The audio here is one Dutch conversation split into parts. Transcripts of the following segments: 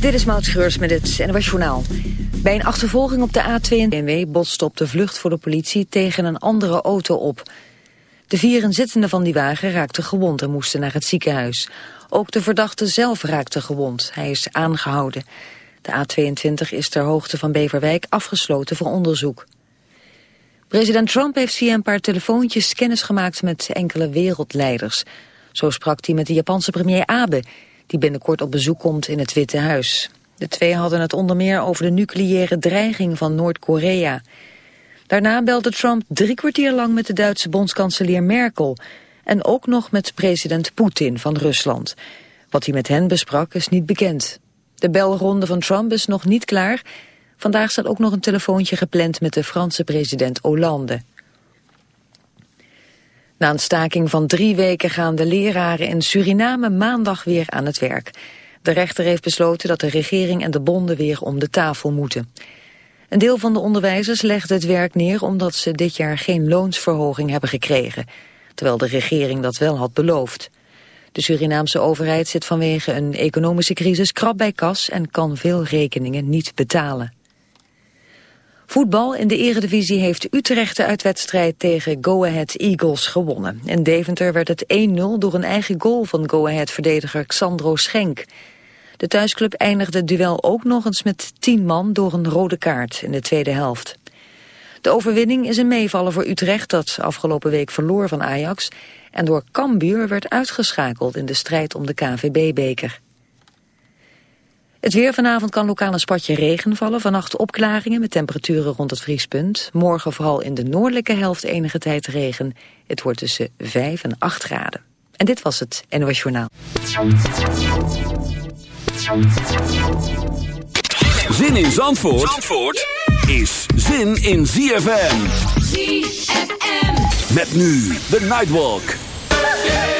Dit is Maud Schreurs met het NOS Journaal. Bij een achtervolging op de A2 BMW botste op de vlucht voor de politie tegen een andere auto op. De vier inzittenden van die wagen raakten gewond en moesten naar het ziekenhuis. Ook de verdachte zelf raakte gewond. Hij is aangehouden. De A22 is ter hoogte van Beverwijk afgesloten voor onderzoek. President Trump heeft via een paar telefoontjes kennis gemaakt met enkele wereldleiders. Zo sprak hij met de Japanse premier Abe die binnenkort op bezoek komt in het Witte Huis. De twee hadden het onder meer over de nucleaire dreiging van Noord-Korea. Daarna belde Trump drie kwartier lang met de Duitse bondskanselier Merkel... en ook nog met president Poetin van Rusland. Wat hij met hen besprak is niet bekend. De belronde van Trump is nog niet klaar. Vandaag staat ook nog een telefoontje gepland met de Franse president Hollande. Na een staking van drie weken gaan de leraren in Suriname maandag weer aan het werk. De rechter heeft besloten dat de regering en de bonden weer om de tafel moeten. Een deel van de onderwijzers legde het werk neer omdat ze dit jaar geen loonsverhoging hebben gekregen, terwijl de regering dat wel had beloofd. De Surinaamse overheid zit vanwege een economische crisis krap bij kas en kan veel rekeningen niet betalen. Voetbal in de eredivisie heeft Utrecht de uitwedstrijd tegen Go Ahead Eagles gewonnen. In Deventer werd het 1-0 door een eigen goal van Go Ahead-verdediger Xandro Schenk. De thuisclub eindigde het duel ook nog eens met 10 man door een rode kaart in de tweede helft. De overwinning is een meevaller voor Utrecht dat afgelopen week verloor van Ajax... en door Cambuur werd uitgeschakeld in de strijd om de KVB-beker. Het weer vanavond kan lokaal een spatje regen vallen. Vannacht opklaringen met temperaturen rond het vriespunt. Morgen vooral in de noordelijke helft enige tijd regen. Het wordt tussen 5 en 8 graden. En dit was het NOS Journaal. Zin in Zandvoort, Zandvoort is zin in ZFM. ZFM. Met nu de Nightwalk. Het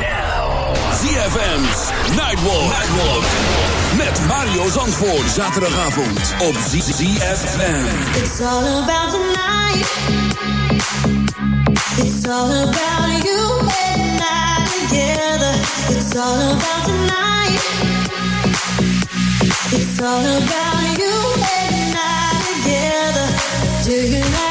ZFM's Nightwalk. Nightwalk. Met Mario Zandvoort. Zaterdagavond op ZFM. It's all about tonight. It's all about you and I together. It's all about tonight. It's all about you and I together. Do you like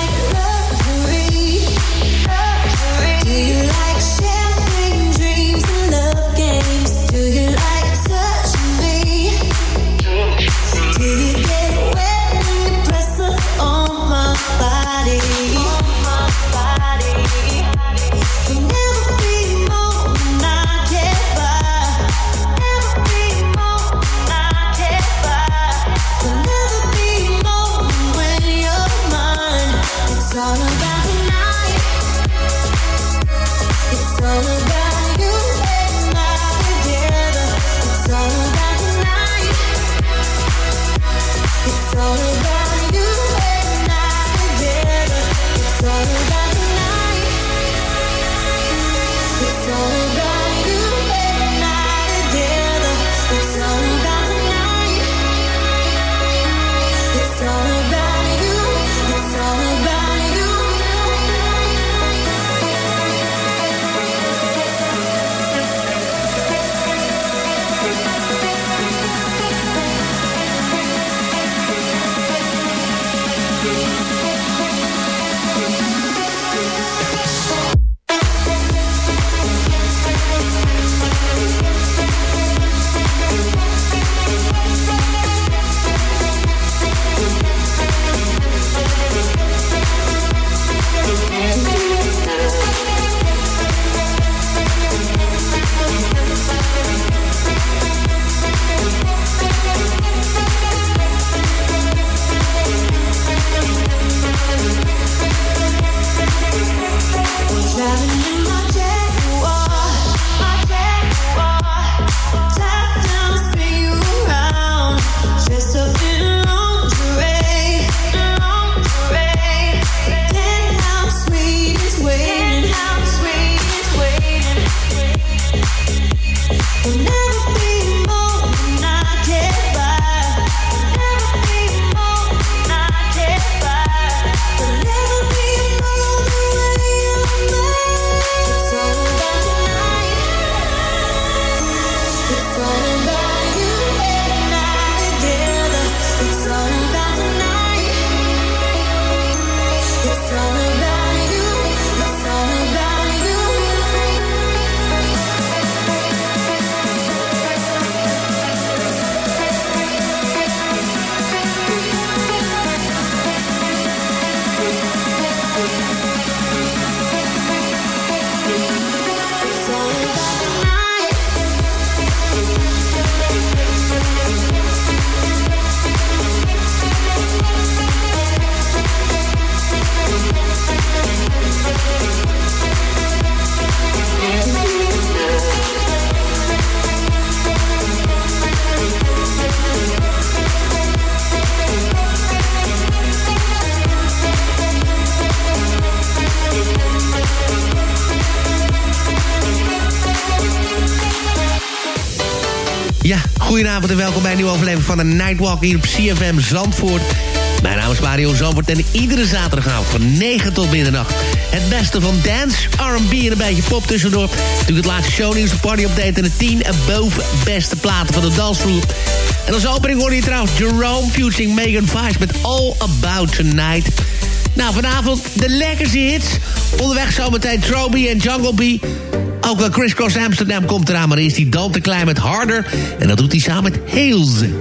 overleving van de Nightwalk hier op CFM Zandvoort. Mijn naam is Mario Zandvoort en iedere zaterdagavond van 9 tot middernacht... het beste van dance, R&B en een beetje pop tussendoor. Natuurlijk het laatste shownieuws, de partyupdate en de 10 boven beste platen van de dansvloer. En als opening hoor je trouwens Jerome Fusing Megan Vice met All About Tonight... Nou, vanavond de lekkerste hits. Onderweg zometeen Troby en Jungle Bee. Ook wel Crisscross Amsterdam komt eraan, maar is die dan te klein met Harder. En dat doet hij samen met zin.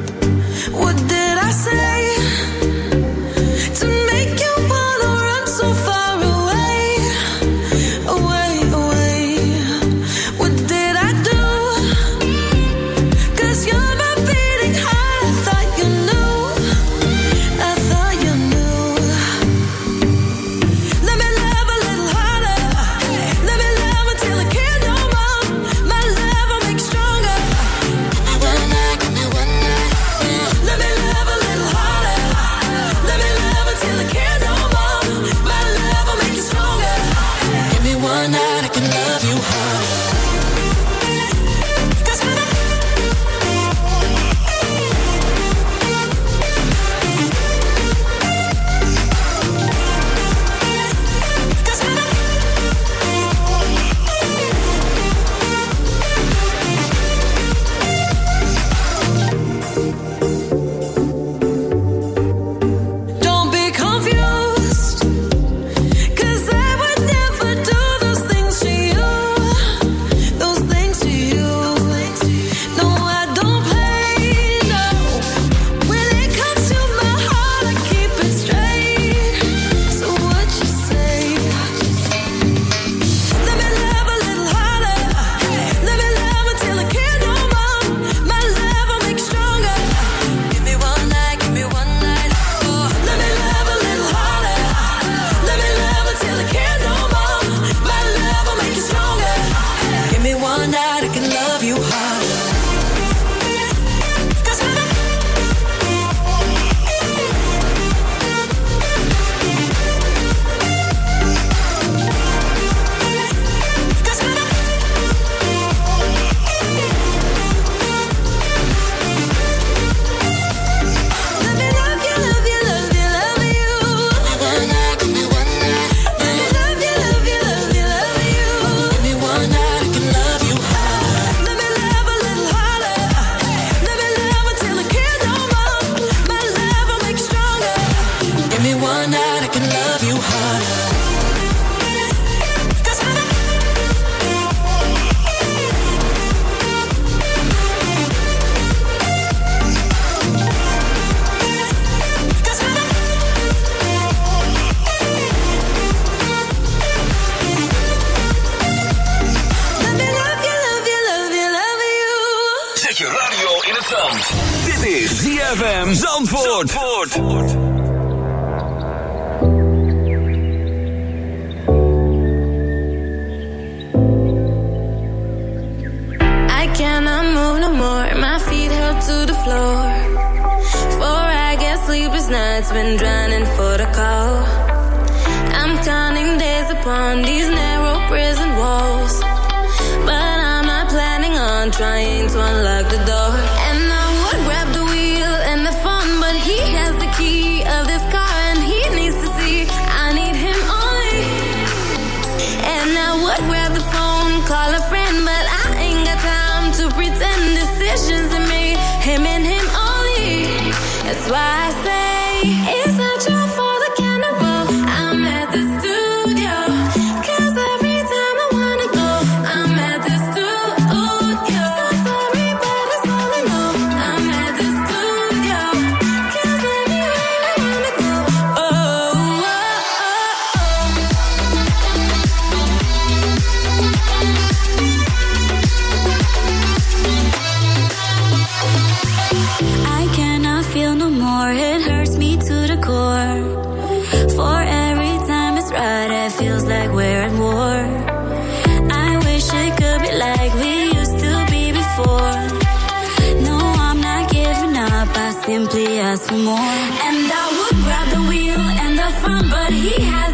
more. And I would grab the wheel and the front, but he had.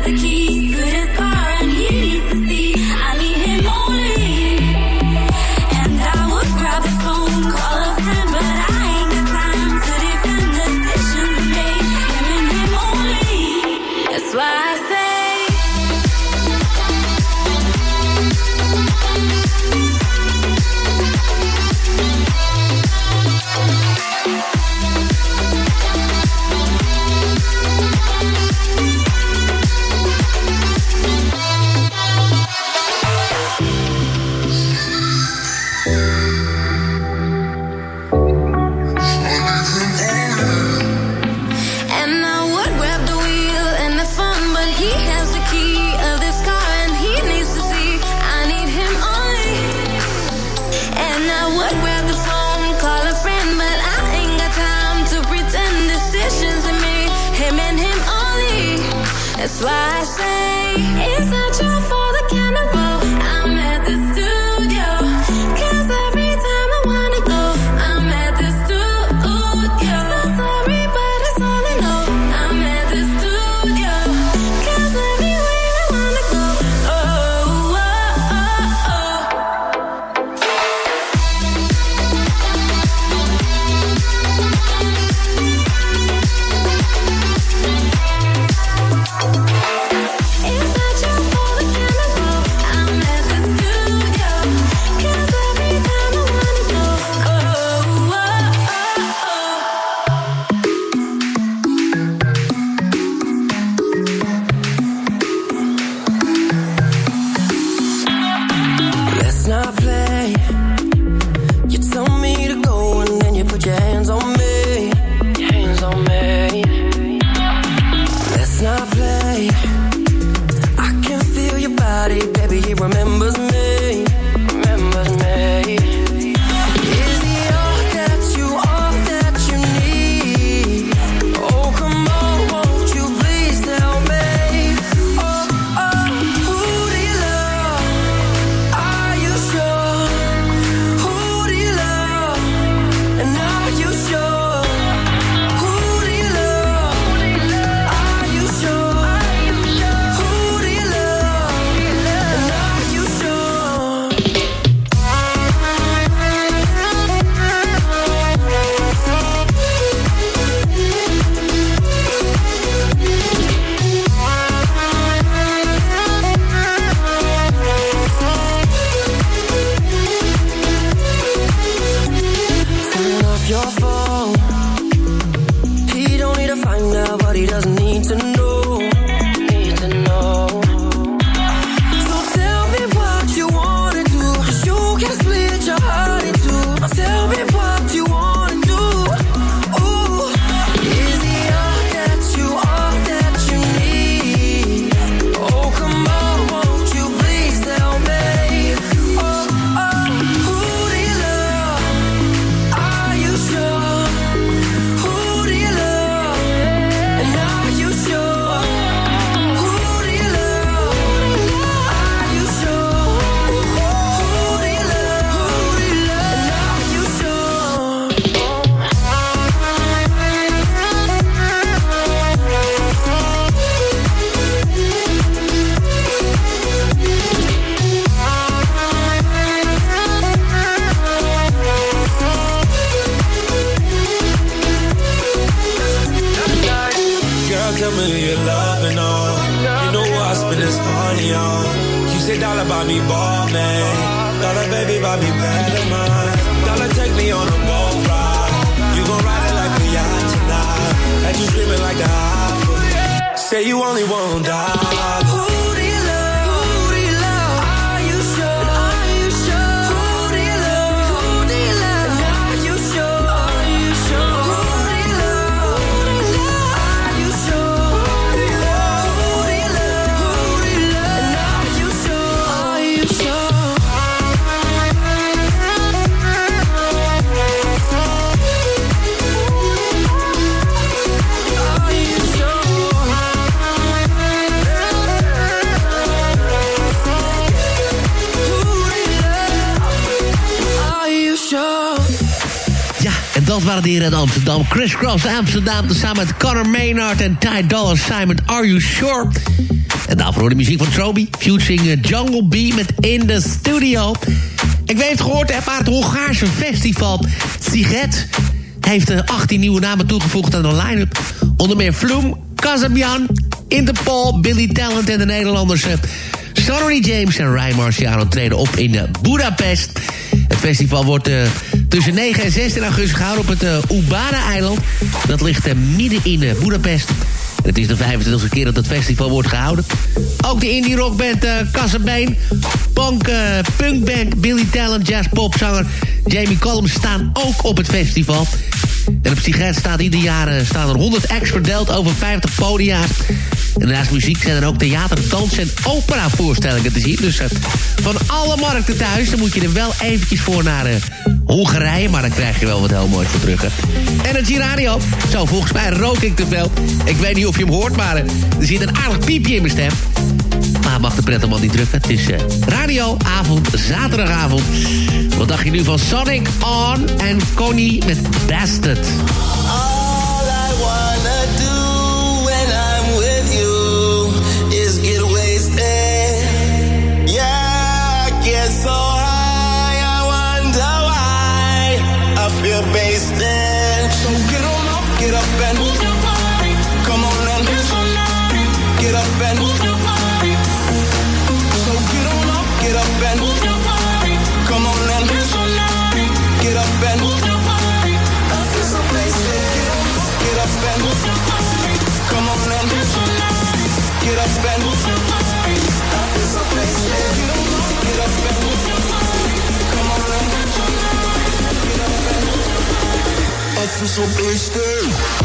slice en dat waren de heren uit Amsterdam. Chris Cross Amsterdam, samen met Conor Maynard en Ty Dolla Simon. Are You Sure? En daarvoor hoor de muziek van Troby, featuring eh, Jungle Bee met In The Studio. Ik weet het gehoord het Hongaarse festival Siget... heeft eh, 18 nieuwe namen toegevoegd aan de line-up. Onder meer Vloem, Casabian, Interpol, Billy Talent en de Nederlanders... eh, Sonny James en Ryan Marciano treden op in uh, Budapest. Het festival wordt eh, tussen 9 en 16 augustus gehouden op het uh, Ubara-eiland. Dat ligt uh, midden in uh, Budapest. En het is de 25e keer dat het festival wordt gehouden. Ook de indie rockband uh, Kassabeen, punk, uh, Billy Talent, jazz popzanger Jamie Collins staan ook op het festival. En op Siget staat ieder jaar staan er 100 acts verdeeld over 50 podia's. En naast muziek zijn er ook theater, dans en opera voorstellingen te zien. Dus van alle markten thuis, dan moet je er wel eventjes voor naar Hongarije. Maar dan krijg je wel wat heel moois voor terug. Hè. Energy Radio. Zo, volgens mij rook ik te veel. Ik weet niet of je hem hoort, maar er zit een aardig piepje in mijn stem. Maar mag de pret niet drukken. Het is uh, radioavond, zaterdagavond. Wat dacht je nu van Sonic On en Connie met Bastard? I feel so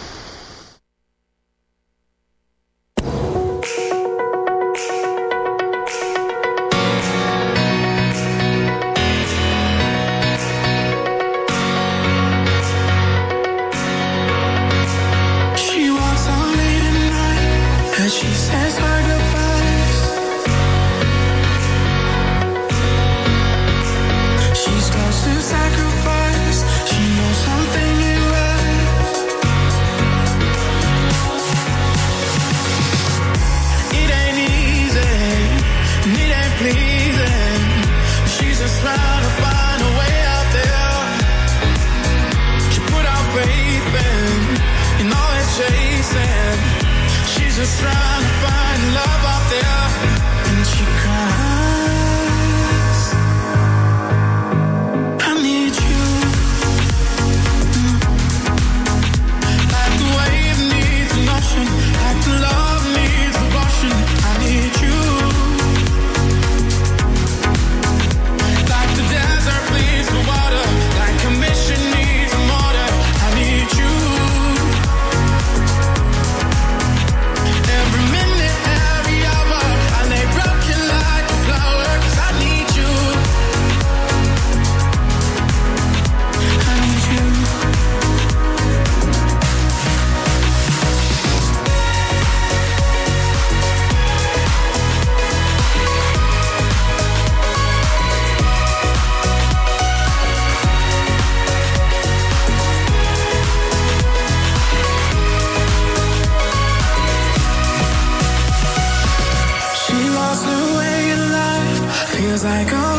Like a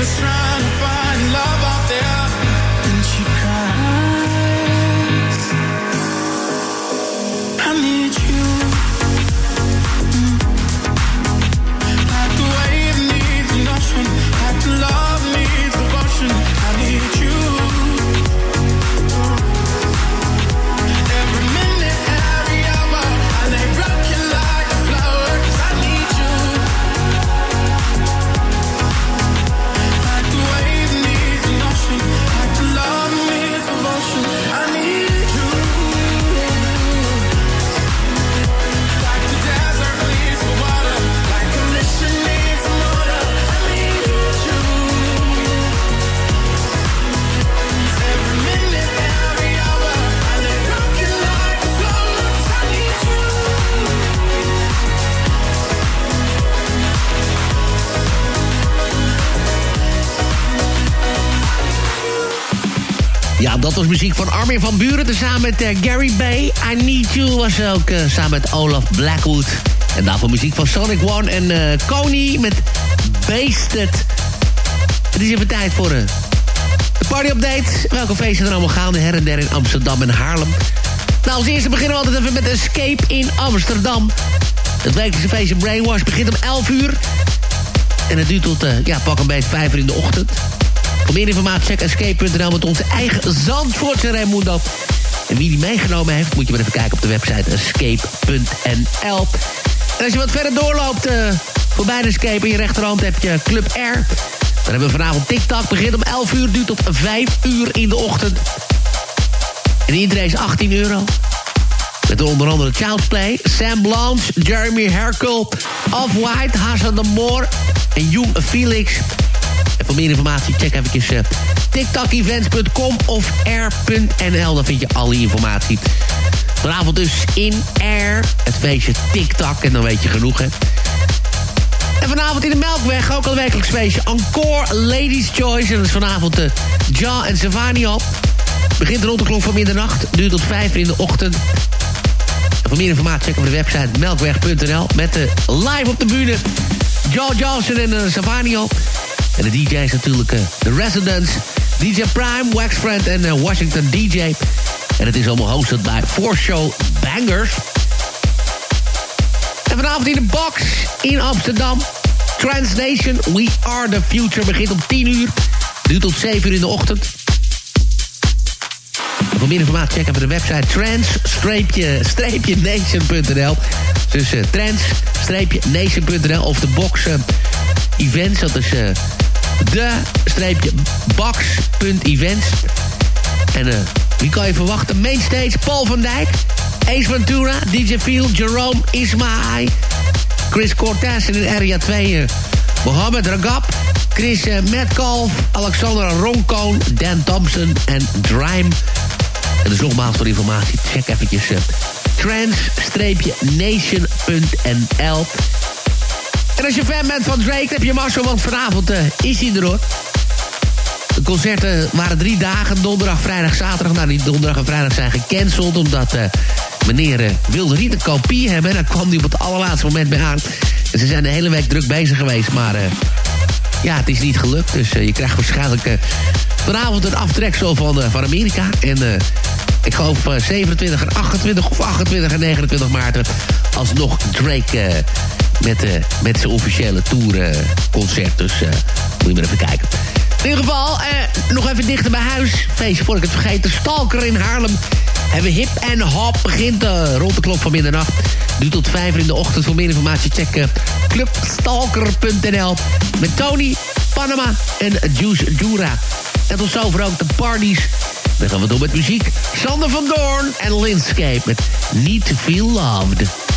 just trying dat was muziek van Armin van Buren. Tezamen met eh, Gary Bay. I Need You was ook eh, samen met Olaf Blackwood. En daarvoor muziek van Sonic One en Kony met Basted. Het is even tijd voor een de party update. Welke feesten er allemaal gaande her en der in Amsterdam en Haarlem. Nou, als eerste beginnen we altijd even met Escape in Amsterdam. Het wekelijkse feestje Brainwash begint om 11 uur. En het duurt tot, ja, pak een beetje 5 uur in de ochtend. Voor meer informatie check escape.nl met onze eigen Zandvoortse Raimundo. En wie die meegenomen heeft, moet je maar even kijken op de website escape.nl. En als je wat verder doorloopt, eh voorbij de escape in je rechterhand heb je Club R. Dan hebben we vanavond TikTok, begint om 11 uur, duurt tot 5 uur in de ochtend. En iedereen is 18 euro. Met onder andere Child's Play, Sam Blanche, Jeremy Herkel, Off-White, Hazard de Moor en Jung Felix. En voor meer informatie check even uh, tiktokevents.com of air.nl. Dan vind je alle informatie. Vanavond dus in Air, het feestje TikTok. En dan weet je genoeg, hè. En vanavond in de Melkweg, ook al een feestje. Encore Ladies Choice. En dat is vanavond de Ja en Savani op. Begint rond de klok van middernacht. Duurt tot vijf in de ochtend. En voor meer informatie check op de website melkweg.nl. Met de live op de bühne. Joe Johnson en uh, Savanio. En de DJ's natuurlijk The Residents, DJ Prime, Waxfriend en uh, Washington DJ. En het is allemaal hosted bij Four Show Bangers. En vanavond in de box in Amsterdam. Transnation, We Are The Future begint om 10 uur. Duurt tot 7 uur in de ochtend. En voor meer informatie check even de website trans-nation.nl. Dus uh, trans-nation.nl of de box events. Dat is de-box.events. En uh, wie kan je verwachten? Mainstage Paul van Dijk, Ace Ventura, DJ Field, Jerome Ismaai, Chris Cortez in Area 2 uh, Mohammed Ragab, Chris eh, Metcalf, Alexander Roncoon, Dan Thompson en Drime. En dus nogmaals voor informatie, check eventjes uh, trans-nation.nl. En als je fan bent van Drake, heb je Marcel, want vanavond uh, is hij er hoor. De concerten waren drie dagen, donderdag, vrijdag, zaterdag. Nou, die donderdag en vrijdag zijn gecanceld... omdat uh, meneer uh, wilde niet een kopie hebben. En daar kwam hij op het allerlaatste moment bij aan. En ze zijn de hele week druk bezig geweest, maar... Ja, het is niet gelukt. Dus je krijgt waarschijnlijk vanavond een aftreksel van, van Amerika. En ik geloof 27 en 28 of 28 en 29 maart... alsnog Drake met, met zijn officiële tourconcert. dus moet je maar even kijken. In ieder geval, eh, nog even dichter bij huis. Feestje voor ik het vergeten. Stalker in Haarlem. Hebben hip en hop begint uh, rond de klok van middernacht. Nu tot vijf in de ochtend. Voor meer informatie check uh, clubstalker.nl. Met Tony, Panama en Juice Jura. En tot zover ook de parties. Dan gaan we door met muziek. Sander van Doorn en Linscape met Need to Feel Loved.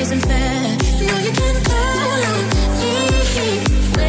isn't fair. No, you can't call on me.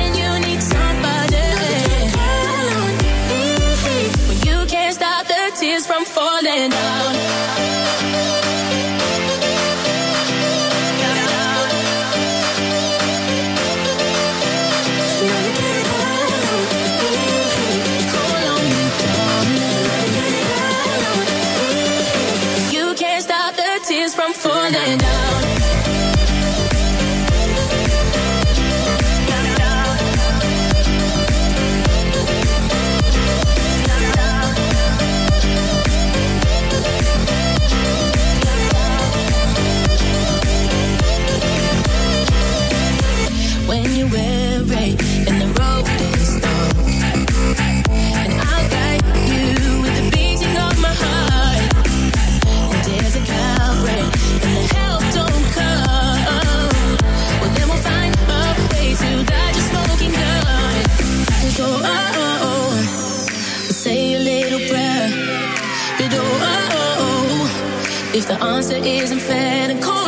isn't fair and cold.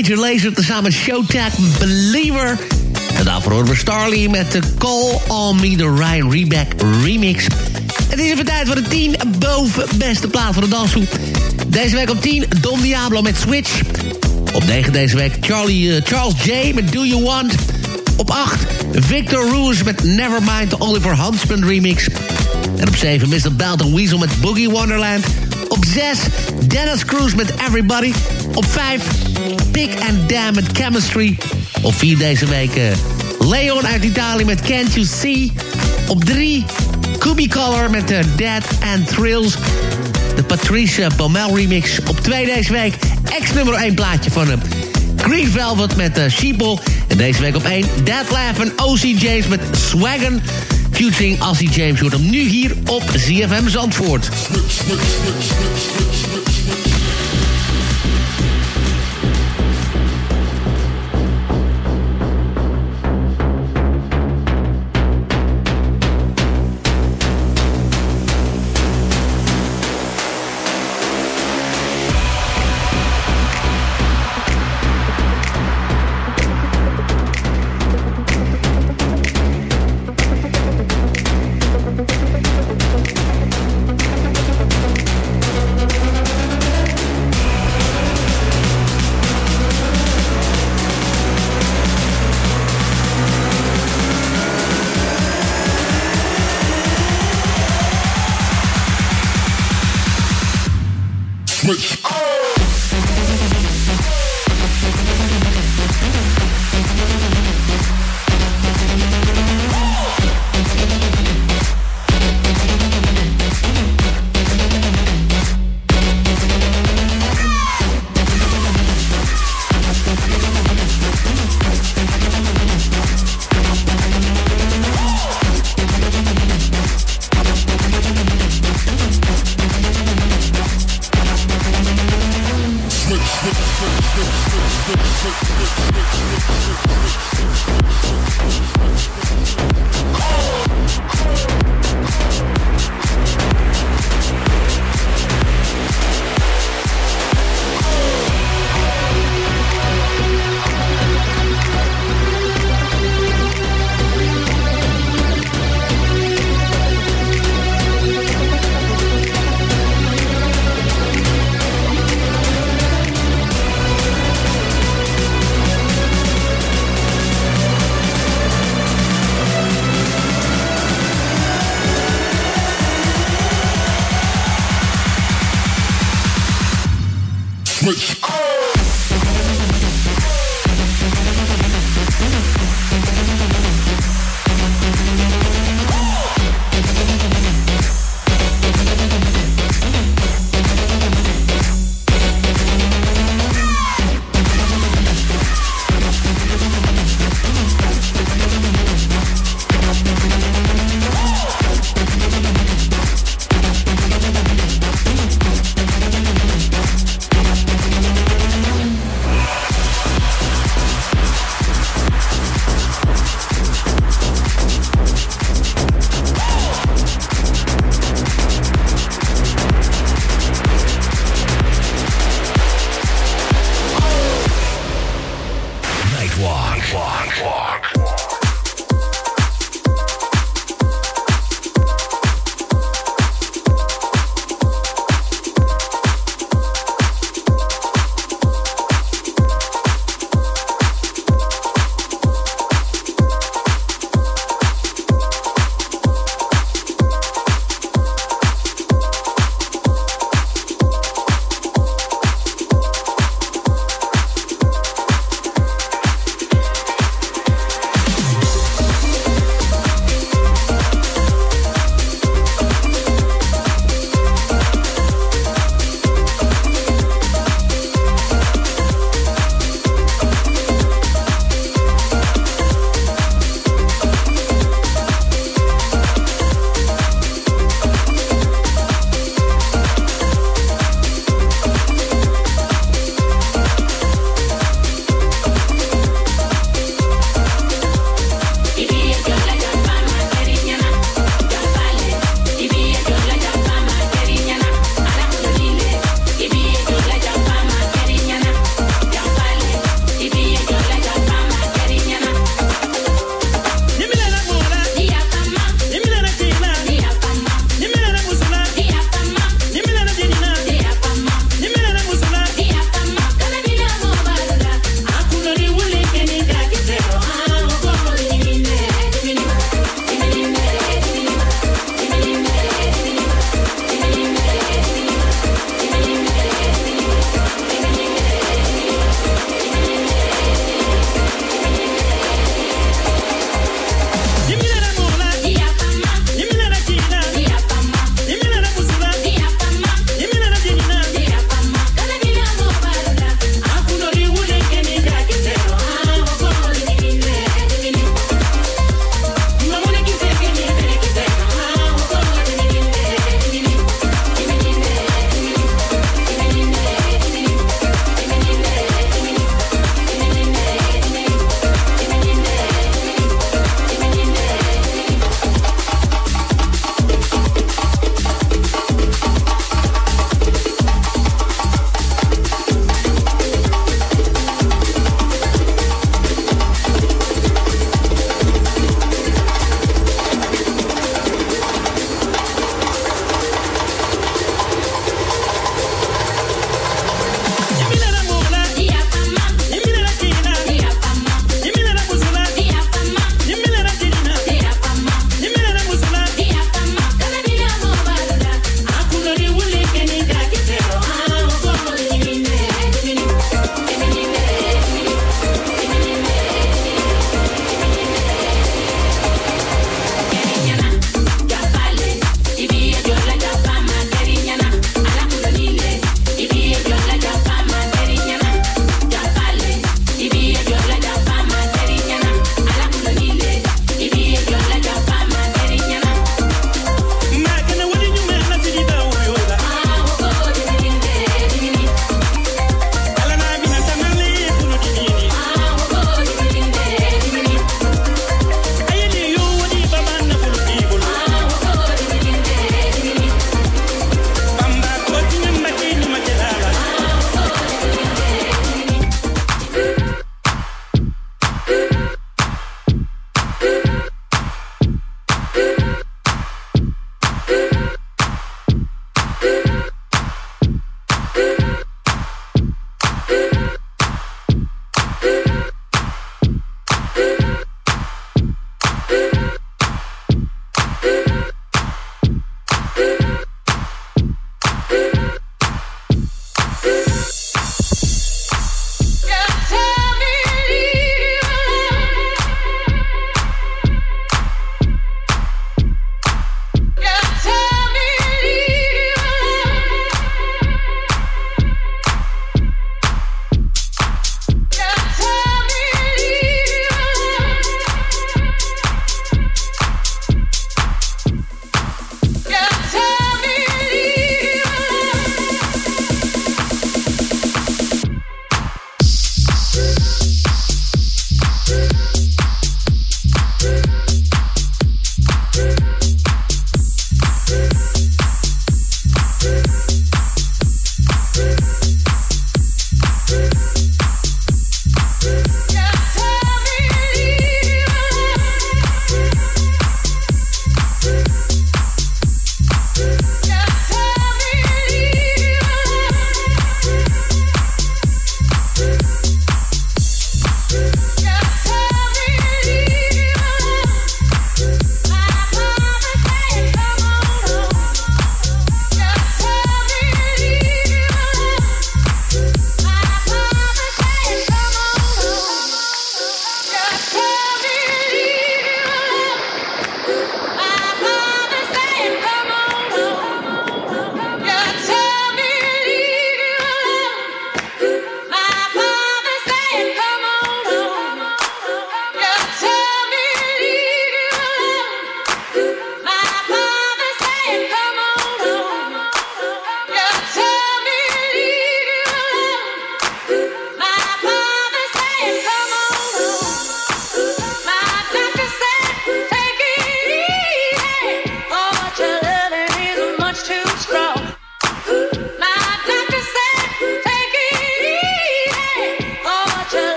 Major Lazer tezamen met Showtag Believer. En daarvoor horen we Starly met de Call On Me, de Ryan Reback remix. Het is even tijd voor de 10 boven beste plaat voor de dansgroep. Deze week op 10 Don Diablo met Switch. Op 9 deze week Charlie, uh, Charles J met Do You Want. Op 8 Victor Roos met Nevermind, de Oliver Huntsman remix. En op 7 Mr. Belton Weasel met Boogie Wonderland. Op 6 Dennis Cruz met Everybody. Op 5 Pick and Damn Chemistry. Op 4 deze week Leon uit Italië met Can't You See. Op 3 Kubi Color met uh, Dead and Thrills. De Patricia Baumel remix. Op 2 deze week ex nummer 1 plaatje van hem. Green Velvet met uh, Sheeple. En deze week op 1 Dead Laugh en O.C. James met Swaggen. Featuring Ossie James wordt hem nu hier op ZFM Zandvoort.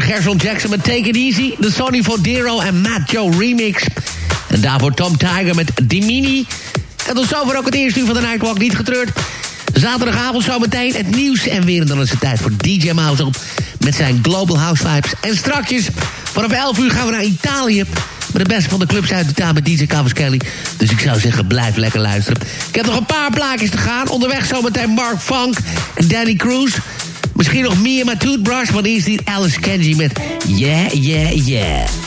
Gerson Jackson met Take It Easy. De Sonny Fodero en Matt Joe remix. En daarvoor Tom Tiger met Dimini. En tot zover ook het eerste uur van de Nightwalk. Niet getreurd. Zaterdagavond zometeen het nieuws. En weer dan is het tijd voor DJ Mouse op. Met zijn Global House Vibes. En strakjes vanaf 11 uur gaan we naar Italië. Met de beste van de clubs uit taal met DJ Kelly. Dus ik zou zeggen, blijf lekker luisteren. Ik heb nog een paar plaatjes te gaan. Onderweg zometeen Mark Funk en Danny Cruz. Misschien nog Mia My Toothbrush, maar eerst die Alice Kenji met Yeah, Yeah, Yeah.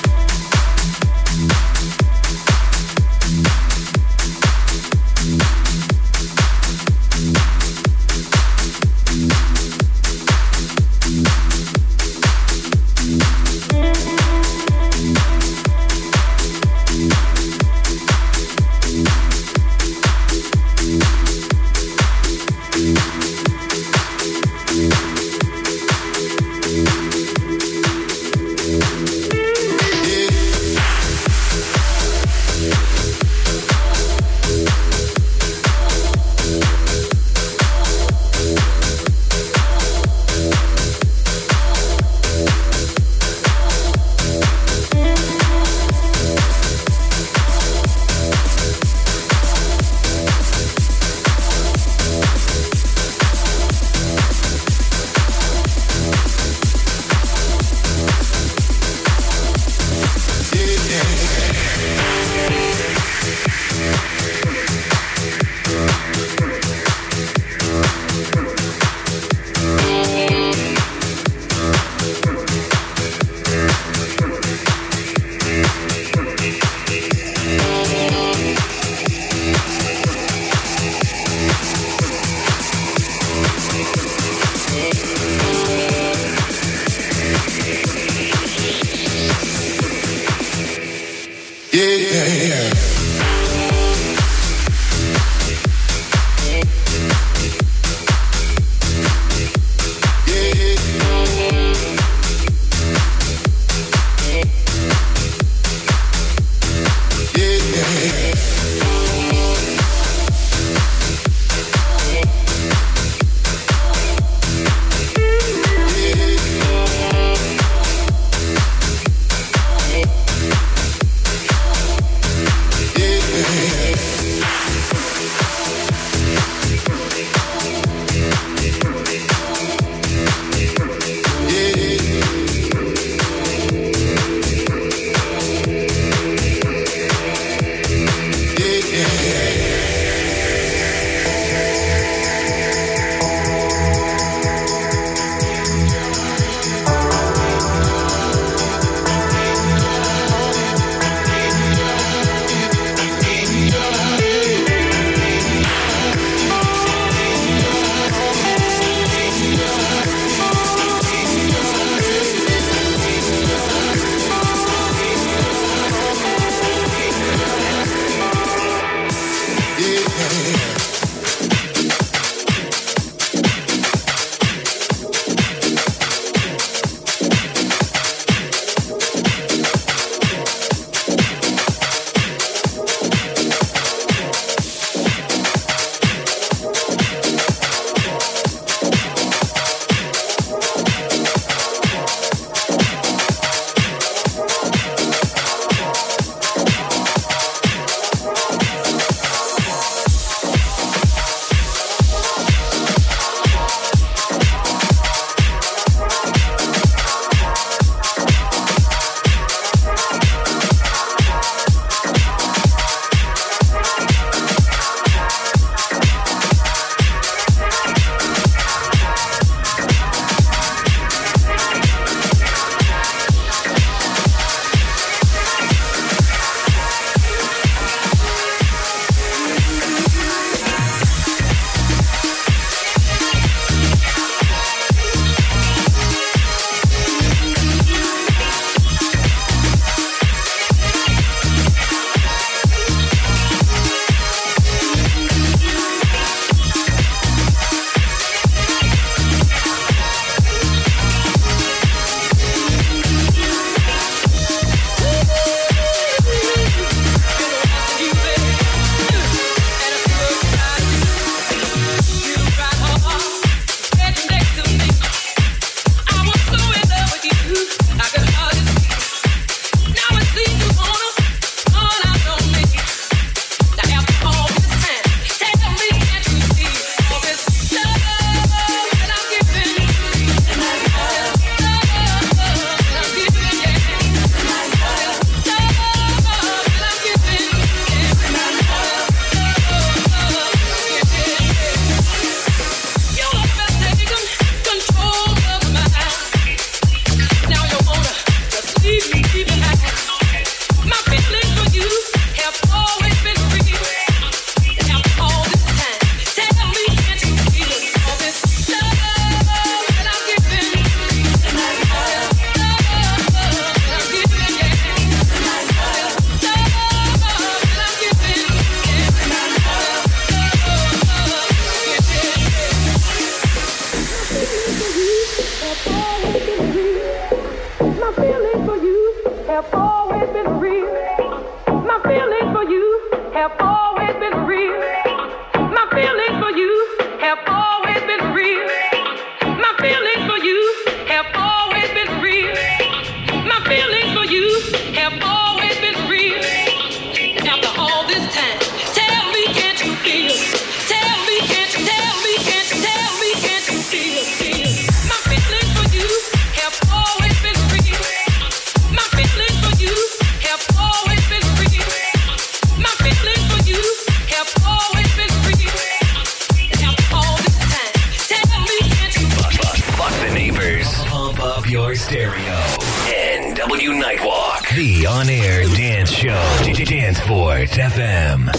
Zandvoort FM.